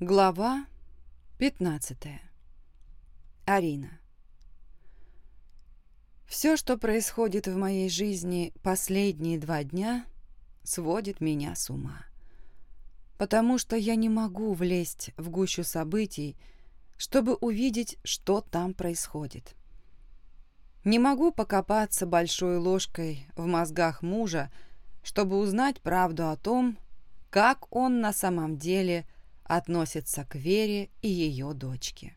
Глава 15. Арина. Все, что происходит в моей жизни последние два дня, сводит меня с ума. Потому что я не могу влезть в гущу событий, чтобы увидеть, что там происходит. Не могу покопаться большой ложкой в мозгах мужа, чтобы узнать правду о том, как он на самом деле – относится к Вере и ее дочке.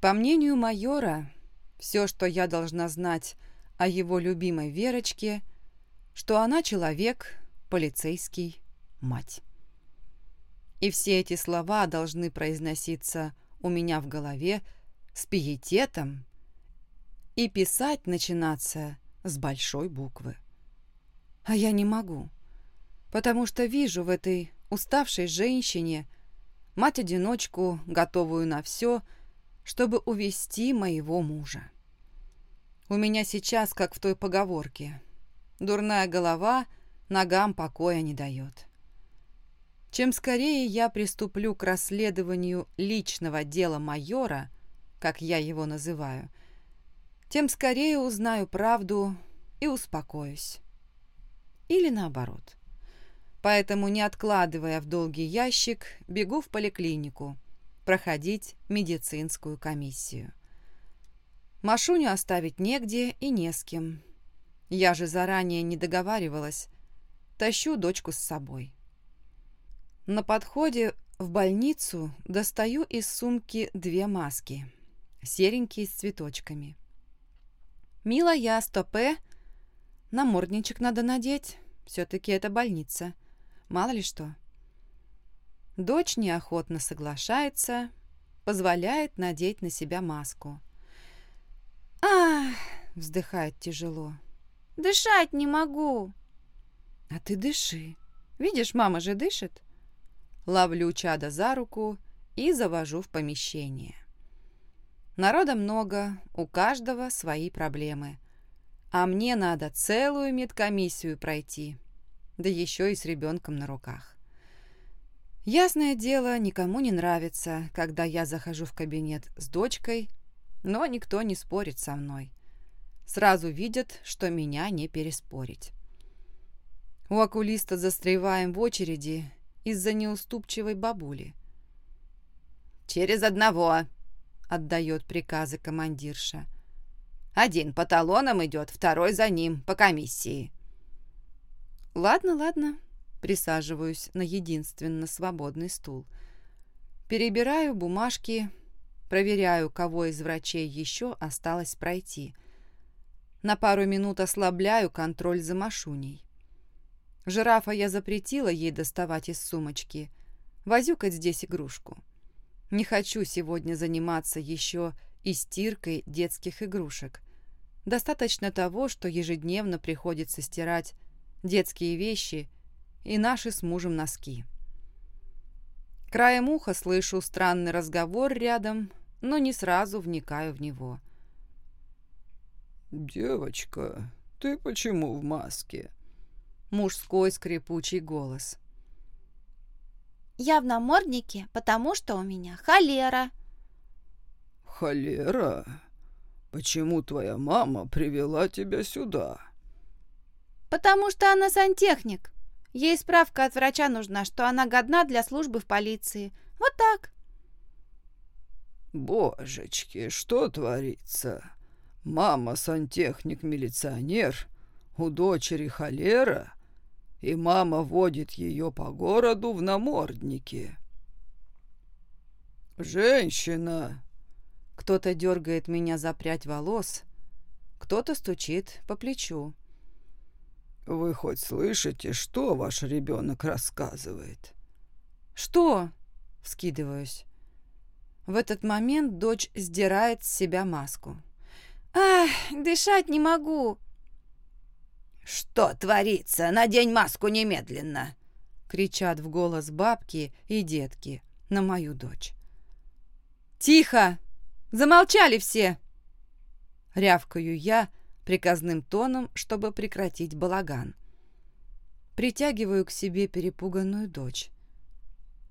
По мнению майора, все, что я должна знать о его любимой Верочке, что она человек, полицейский, мать. И все эти слова должны произноситься у меня в голове с пиететом и писать начинаться с большой буквы. А я не могу, потому что вижу в этой уставшей женщине, мать-одиночку, готовую на все, чтобы увести моего мужа. У меня сейчас, как в той поговорке, дурная голова ногам покоя не дает. Чем скорее я приступлю к расследованию личного дела майора, как я его называю, тем скорее узнаю правду и успокоюсь. Или наоборот. Поэтому, не откладывая в долгий ящик, бегу в поликлинику проходить медицинскую комиссию. Машуню оставить негде и не с кем. Я же заранее не договаривалась. Тащу дочку с собой. На подходе в больницу достаю из сумки две маски, серенькие с цветочками. «Мила, я стопе. Намордничек надо надеть. Все-таки это больница. Мало ли что. Дочь неохотно соглашается, позволяет надеть на себя маску. «Ах!» — вздыхает тяжело. «Дышать не могу!» «А ты дыши. Видишь, мама же дышит!» Ловлю чада за руку и завожу в помещение. Народа много, у каждого свои проблемы. А мне надо целую медкомиссию пройти, да еще и с ребенком на руках. Ясное дело, никому не нравится, когда я захожу в кабинет с дочкой, но никто не спорит со мной. Сразу видят, что меня не переспорить. У окулиста застреваем в очереди из-за неуступчивой бабули. «Через одного», — отдает приказы командирша. «Один по талонам идет, второй за ним, по комиссии». «Ладно, ладно», — присаживаюсь на единственно свободный стул. Перебираю бумажки, проверяю, кого из врачей еще осталось пройти. На пару минут ослабляю контроль за Машуней. Жирафа я запретила ей доставать из сумочки. Возюкать здесь игрушку. Не хочу сегодня заниматься еще и стиркой детских игрушек. Достаточно того, что ежедневно приходится стирать детские вещи и наши с мужем носки. Краем уха слышу странный разговор рядом, но не сразу вникаю в него. «Девочка, ты почему в маске?» Мужской скрипучий голос. «Я в наморднике, потому что у меня холера». «Холера? Почему твоя мама привела тебя сюда?» «Потому что она сантехник. Ей справка от врача нужна, что она годна для службы в полиции. Вот так». «Божечки, что творится? Мама сантехник-милиционер, у дочери холера, и мама водит ее по городу в наморднике». «Женщина!» Кто-то дергает меня за прядь волос, кто-то стучит по плечу. «Вы хоть слышите, что ваш ребенок рассказывает?» «Что?» — вскидываюсь. В этот момент дочь сдирает с себя маску. «Ах, дышать не могу!» «Что творится? Надень маску немедленно!» кричат в голос бабки и детки на мою дочь. «Тихо! Замолчали все!» Рявкаю я, приказным тоном, чтобы прекратить балаган. Притягиваю к себе перепуганную дочь.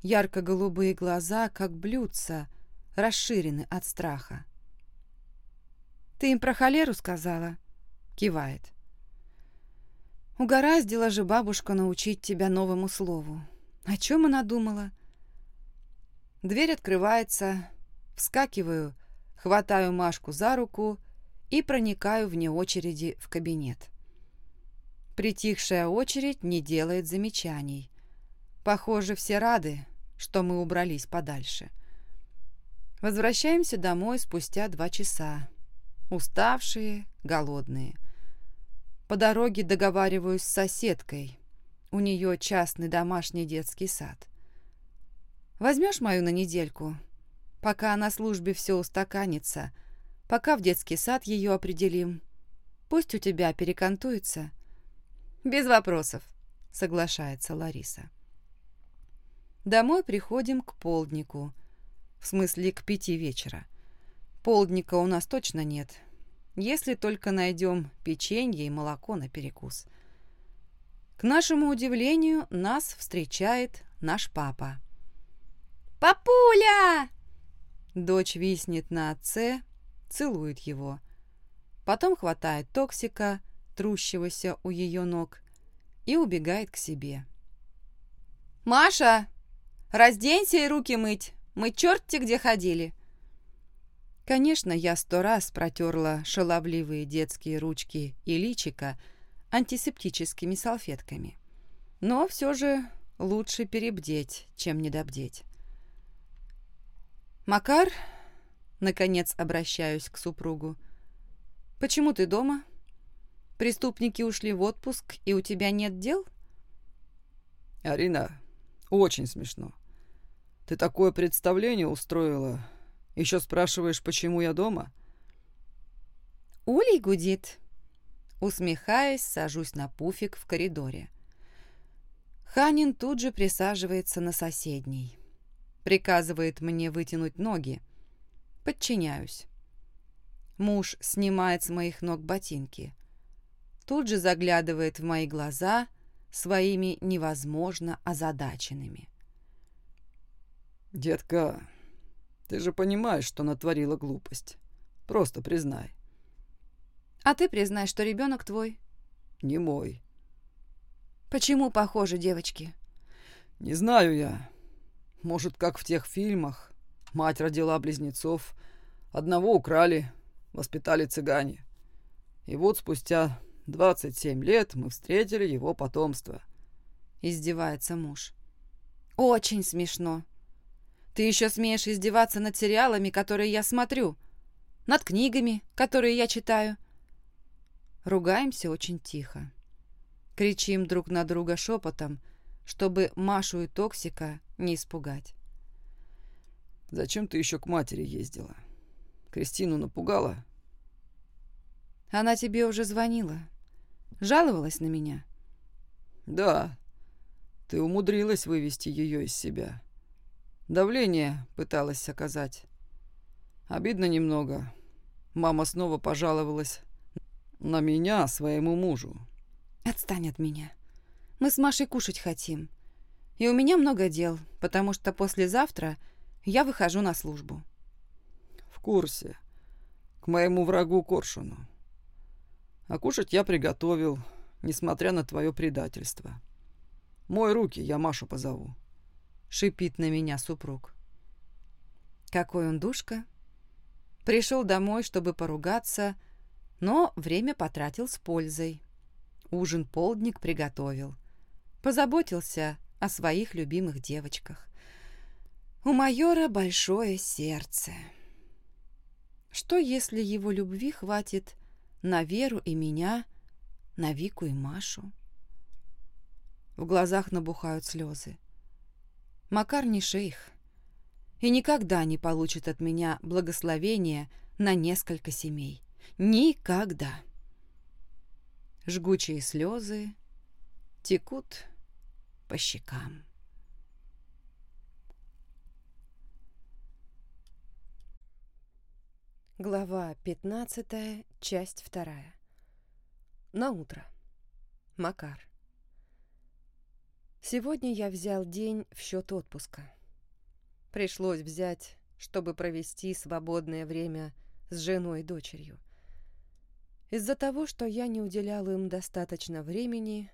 Ярко-голубые глаза, как блюдца, расширены от страха. «Ты им про холеру сказала?» — кивает. «Угораздила же бабушка научить тебя новому слову. О чем она думала?» Дверь открывается, вскакиваю, хватаю Машку за руку и проникаю вне очереди в кабинет. Притихшая очередь не делает замечаний. Похоже, все рады, что мы убрались подальше. Возвращаемся домой спустя два часа. Уставшие, голодные. По дороге договариваюсь с соседкой. У нее частный домашний детский сад. Возьмешь мою на недельку, пока на службе все устаканится, пока в детский сад ее определим. Пусть у тебя перекантуется. Без вопросов, соглашается Лариса. Домой приходим к полднику, в смысле к пяти вечера. Полдника у нас точно нет, если только найдем печенье и молоко на перекус. К нашему удивлению, нас встречает наш папа. «Папуля!» Дочь виснет на отце, целует его. Потом хватает токсика, трущегося у ее ног, и убегает к себе. «Маша, разденься и руки мыть. Мы черти где ходили». Конечно, я сто раз протерла шаловливые детские ручки и личика антисептическими салфетками. Но все же лучше перебдеть, чем недобдеть. «Макар?» — наконец обращаюсь к супругу. «Почему ты дома? Преступники ушли в отпуск, и у тебя нет дел?» «Арина, очень смешно. Ты такое представление устроила. Еще спрашиваешь, почему я дома?» Улей гудит. Усмехаясь, сажусь на пуфик в коридоре. Ханин тут же присаживается на соседний. Приказывает мне вытянуть ноги. Подчиняюсь. Муж снимает с моих ног ботинки. Тут же заглядывает в мои глаза своими невозможно озадаченными. «Детка, ты же понимаешь, что натворила глупость. Просто признай». «А ты признай, что ребенок твой?» «Не мой». «Почему похожи девочки?» «Не знаю я. Может, как в тех фильмах. Мать родила близнецов, одного украли, воспитали цыгане. И вот спустя 27 лет мы встретили его потомство. Издевается муж. Очень смешно. Ты еще смеешь издеваться над сериалами, которые я смотрю, над книгами, которые я читаю. Ругаемся очень тихо. Кричим друг на друга шепотом, чтобы Машу и Токсика не испугать. «Зачем ты еще к матери ездила? Кристину напугала?» «Она тебе уже звонила. Жаловалась на меня?» «Да. Ты умудрилась вывести ее из себя. Давление пыталась оказать. Обидно немного. Мама снова пожаловалась на меня своему мужу». «Отстань от меня. Мы с Машей кушать хотим. И у меня много дел, потому что послезавтра я выхожу на службу. В курсе. К моему врагу Коршуну. А кушать я приготовил, несмотря на твое предательство. Мой руки, я Машу позову. Шипит на меня супруг. Какой он душка. Пришел домой, чтобы поругаться, но время потратил с пользой. Ужин полдник приготовил. Позаботился о своих любимых девочках. У майора большое сердце. Что, если его любви хватит на Веру и меня, на Вику и Машу? В глазах набухают слезы. Макар не шейх и никогда не получит от меня благословения на несколько семей. Никогда. Жгучие слезы текут по щекам. Глава 15, часть 2. На утро. Макар. Сегодня я взял день в счет отпуска. пришлось взять, чтобы провести свободное время с женой и дочерью. Из-за того, что я не уделяла им достаточно времени,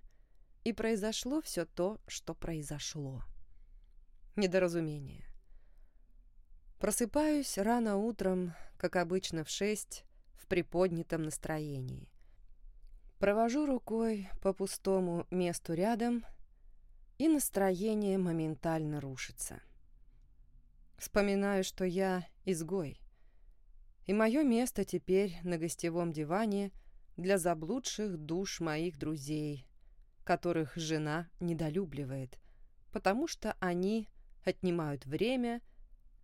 и произошло все то, что произошло. Недоразумение. Просыпаюсь рано утром, как обычно в шесть, в приподнятом настроении. Провожу рукой по пустому месту рядом, и настроение моментально рушится. Вспоминаю, что я изгой, и мое место теперь на гостевом диване для заблудших душ моих друзей, которых жена недолюбливает, потому что они отнимают время,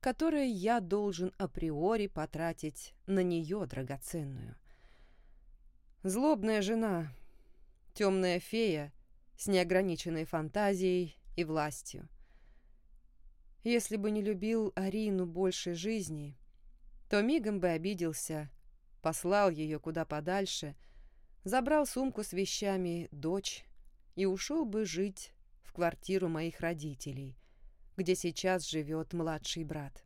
которое я должен априори потратить на нее драгоценную. Злобная жена, темная фея с неограниченной фантазией и властью. Если бы не любил Арину больше жизни, то мигом бы обиделся, послал ее куда подальше, забрал сумку с вещами дочь и ушел бы жить в квартиру моих родителей, где сейчас живет младший брат.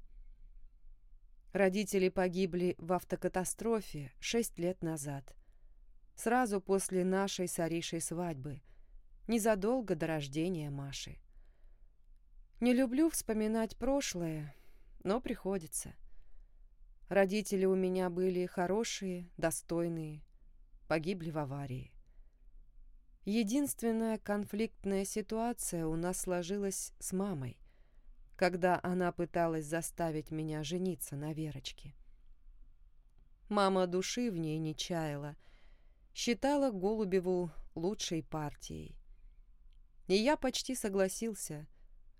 Родители погибли в автокатастрофе шесть лет назад, сразу после нашей с Аришей свадьбы, незадолго до рождения Маши. Не люблю вспоминать прошлое, но приходится. Родители у меня были хорошие, достойные, погибли в аварии. Единственная конфликтная ситуация у нас сложилась с мамой когда она пыталась заставить меня жениться на Верочке. Мама души в ней не чаяла, считала Голубеву лучшей партией. И я почти согласился,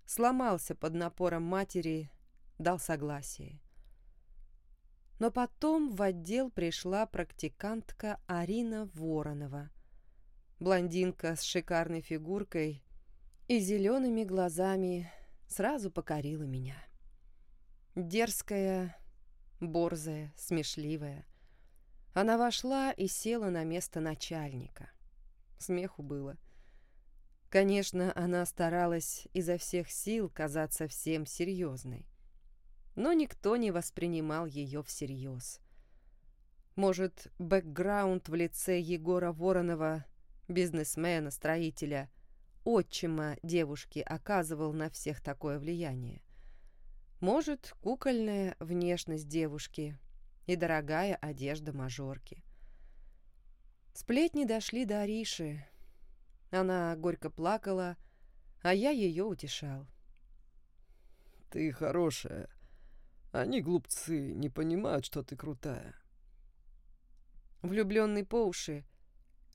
сломался под напором матери, дал согласие. Но потом в отдел пришла практикантка Арина Воронова, блондинка с шикарной фигуркой и зелеными глазами, сразу покорила меня. Дерзкая, борзая, смешливая. Она вошла и села на место начальника. Смеху было. Конечно, она старалась изо всех сил казаться всем серьезной. Но никто не воспринимал ее всерьез. Может, бэкграунд в лице Егора Воронова, бизнесмена, строителя, отчима девушки оказывал на всех такое влияние. Может, кукольная внешность девушки и дорогая одежда мажорки. Сплетни дошли до Ариши. Она горько плакала, а я ее утешал. «Ты хорошая. Они, глупцы, не понимают, что ты крутая». Влюбленный по уши,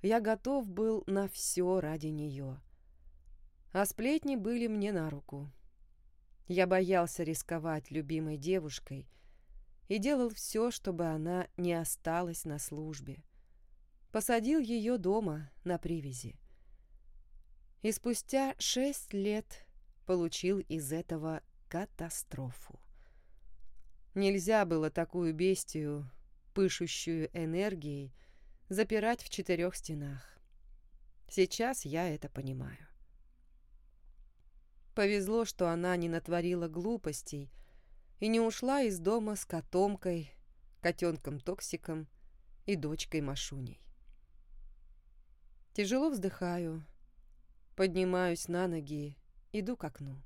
я готов был на все ради нее а сплетни были мне на руку. Я боялся рисковать любимой девушкой и делал все, чтобы она не осталась на службе. Посадил ее дома на привязи. И спустя шесть лет получил из этого катастрофу. Нельзя было такую бестию, пышущую энергией, запирать в четырех стенах. Сейчас я это понимаю. Повезло, что она не натворила глупостей и не ушла из дома с котомкой, котенком-токсиком и дочкой Машуней. Тяжело вздыхаю, поднимаюсь на ноги, иду к окну.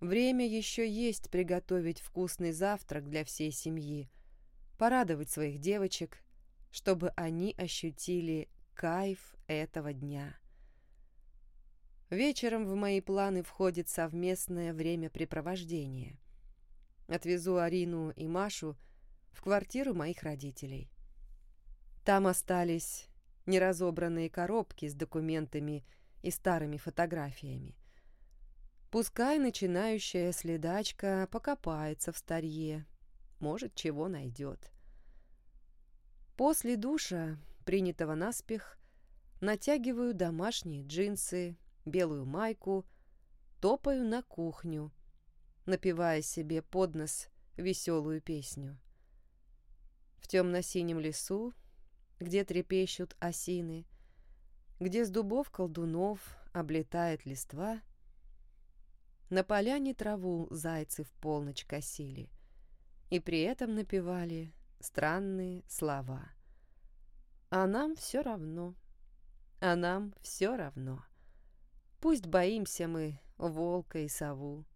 Время еще есть приготовить вкусный завтрак для всей семьи, порадовать своих девочек, чтобы они ощутили кайф этого дня. Вечером в мои планы входит совместное времяпрепровождение. Отвезу Арину и Машу в квартиру моих родителей. Там остались неразобранные коробки с документами и старыми фотографиями. Пускай начинающая следачка покопается в старье, может, чего найдет. После душа, принятого наспех, натягиваю домашние джинсы, белую майку, топаю на кухню, напевая себе под нос веселую песню. В темно-синем лесу, где трепещут осины, где с дубов колдунов облетает листва, На поляне траву зайцы в полночь косили и при этом напевали странные слова. А нам все равно. А нам все равно. Пусть боимся мы волка и сову.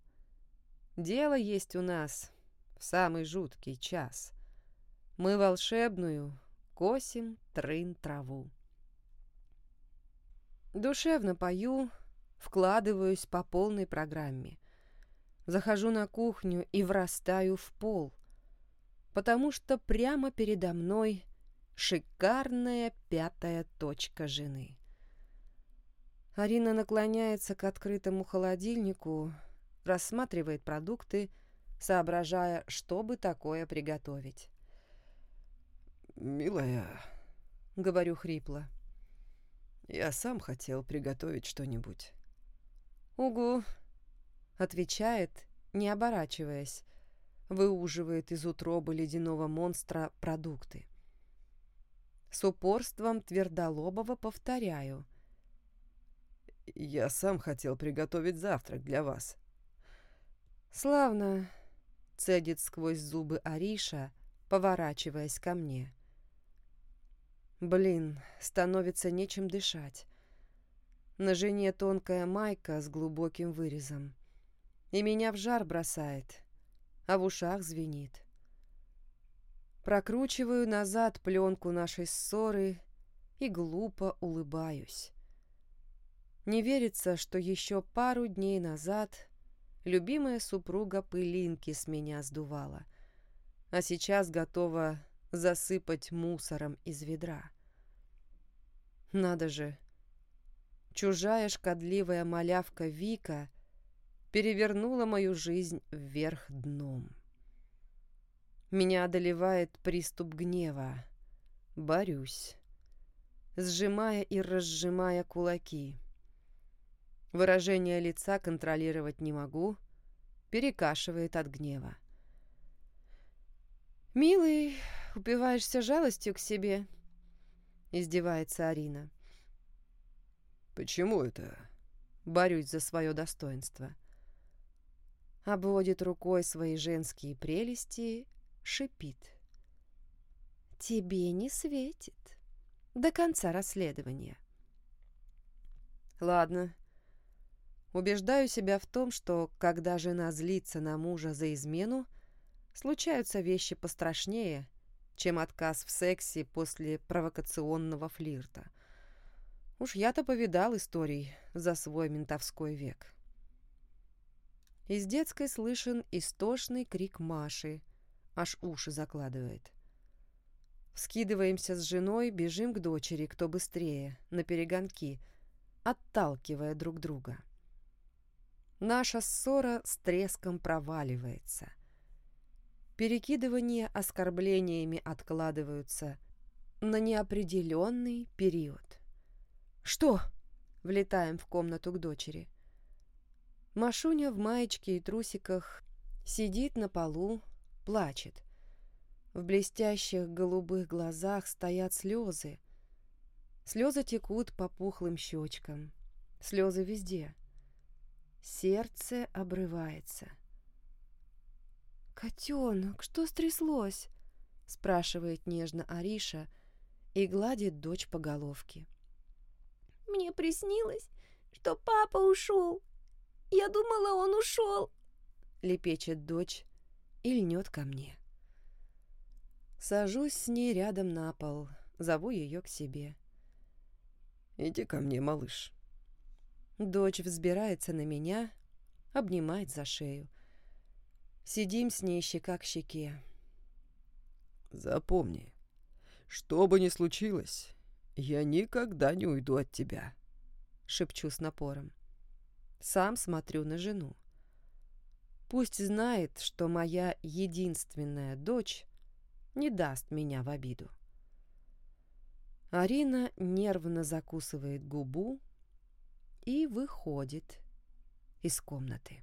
Дело есть у нас в самый жуткий час. Мы волшебную косим трын траву. Душевно пою, вкладываюсь по полной программе. Захожу на кухню и врастаю в пол, потому что прямо передо мной шикарная пятая точка жены. Арина наклоняется к открытому холодильнику, рассматривает продукты, соображая, что бы такое приготовить. «Милая», — говорю хрипло, — «я сам хотел приготовить что-нибудь». «Угу», — отвечает, не оборачиваясь, выуживает из утробы ледяного монстра продукты. С упорством твердолобого повторяю. «Я сам хотел приготовить завтрак для вас». «Славно», — цедит сквозь зубы Ариша, поворачиваясь ко мне. «Блин, становится нечем дышать. На жене тонкая майка с глубоким вырезом. И меня в жар бросает, а в ушах звенит. Прокручиваю назад пленку нашей ссоры и глупо улыбаюсь. Не верится, что еще пару дней назад любимая супруга пылинки с меня сдувала, а сейчас готова засыпать мусором из ведра. Надо же, чужая шкодливая малявка Вика перевернула мою жизнь вверх дном. Меня одолевает приступ гнева. Борюсь, сжимая и разжимая кулаки. Выражение лица контролировать не могу, перекашивает от гнева. «Милый, упиваешься жалостью к себе?» — издевается Арина. «Почему это?» Борюсь за свое достоинство. Обводит рукой свои женские прелести, шипит. «Тебе не светит. До конца расследования». «Ладно». Убеждаю себя в том, что, когда жена злится на мужа за измену, случаются вещи пострашнее, чем отказ в сексе после провокационного флирта. Уж я-то повидал историй за свой ментовской век. Из детской слышен истошный крик Маши, аж уши закладывает. Скидываемся с женой, бежим к дочери, кто быстрее, на перегонки, отталкивая друг друга. Наша ссора с треском проваливается. Перекидывания оскорблениями откладываются на неопределенный период. «Что?» — влетаем в комнату к дочери. Машуня в маечке и трусиках сидит на полу, плачет. В блестящих голубых глазах стоят слезы. Слезы текут по пухлым щечкам. Слезы везде. Сердце обрывается. «Котенок, что стряслось?» — спрашивает нежно Ариша и гладит дочь по головке. Мне приснилось, что папа ушел. Я думала, он ушел. Лепечет дочь и льнет ко мне. Сажусь с ней рядом на пол, зову ее к себе. «Иди ко мне, малыш». Дочь взбирается на меня, обнимает за шею. Сидим с ней щека к щеке. «Запомни, что бы ни случилось, «Я никогда не уйду от тебя», — шепчу с напором. Сам смотрю на жену. Пусть знает, что моя единственная дочь не даст меня в обиду. Арина нервно закусывает губу и выходит из комнаты.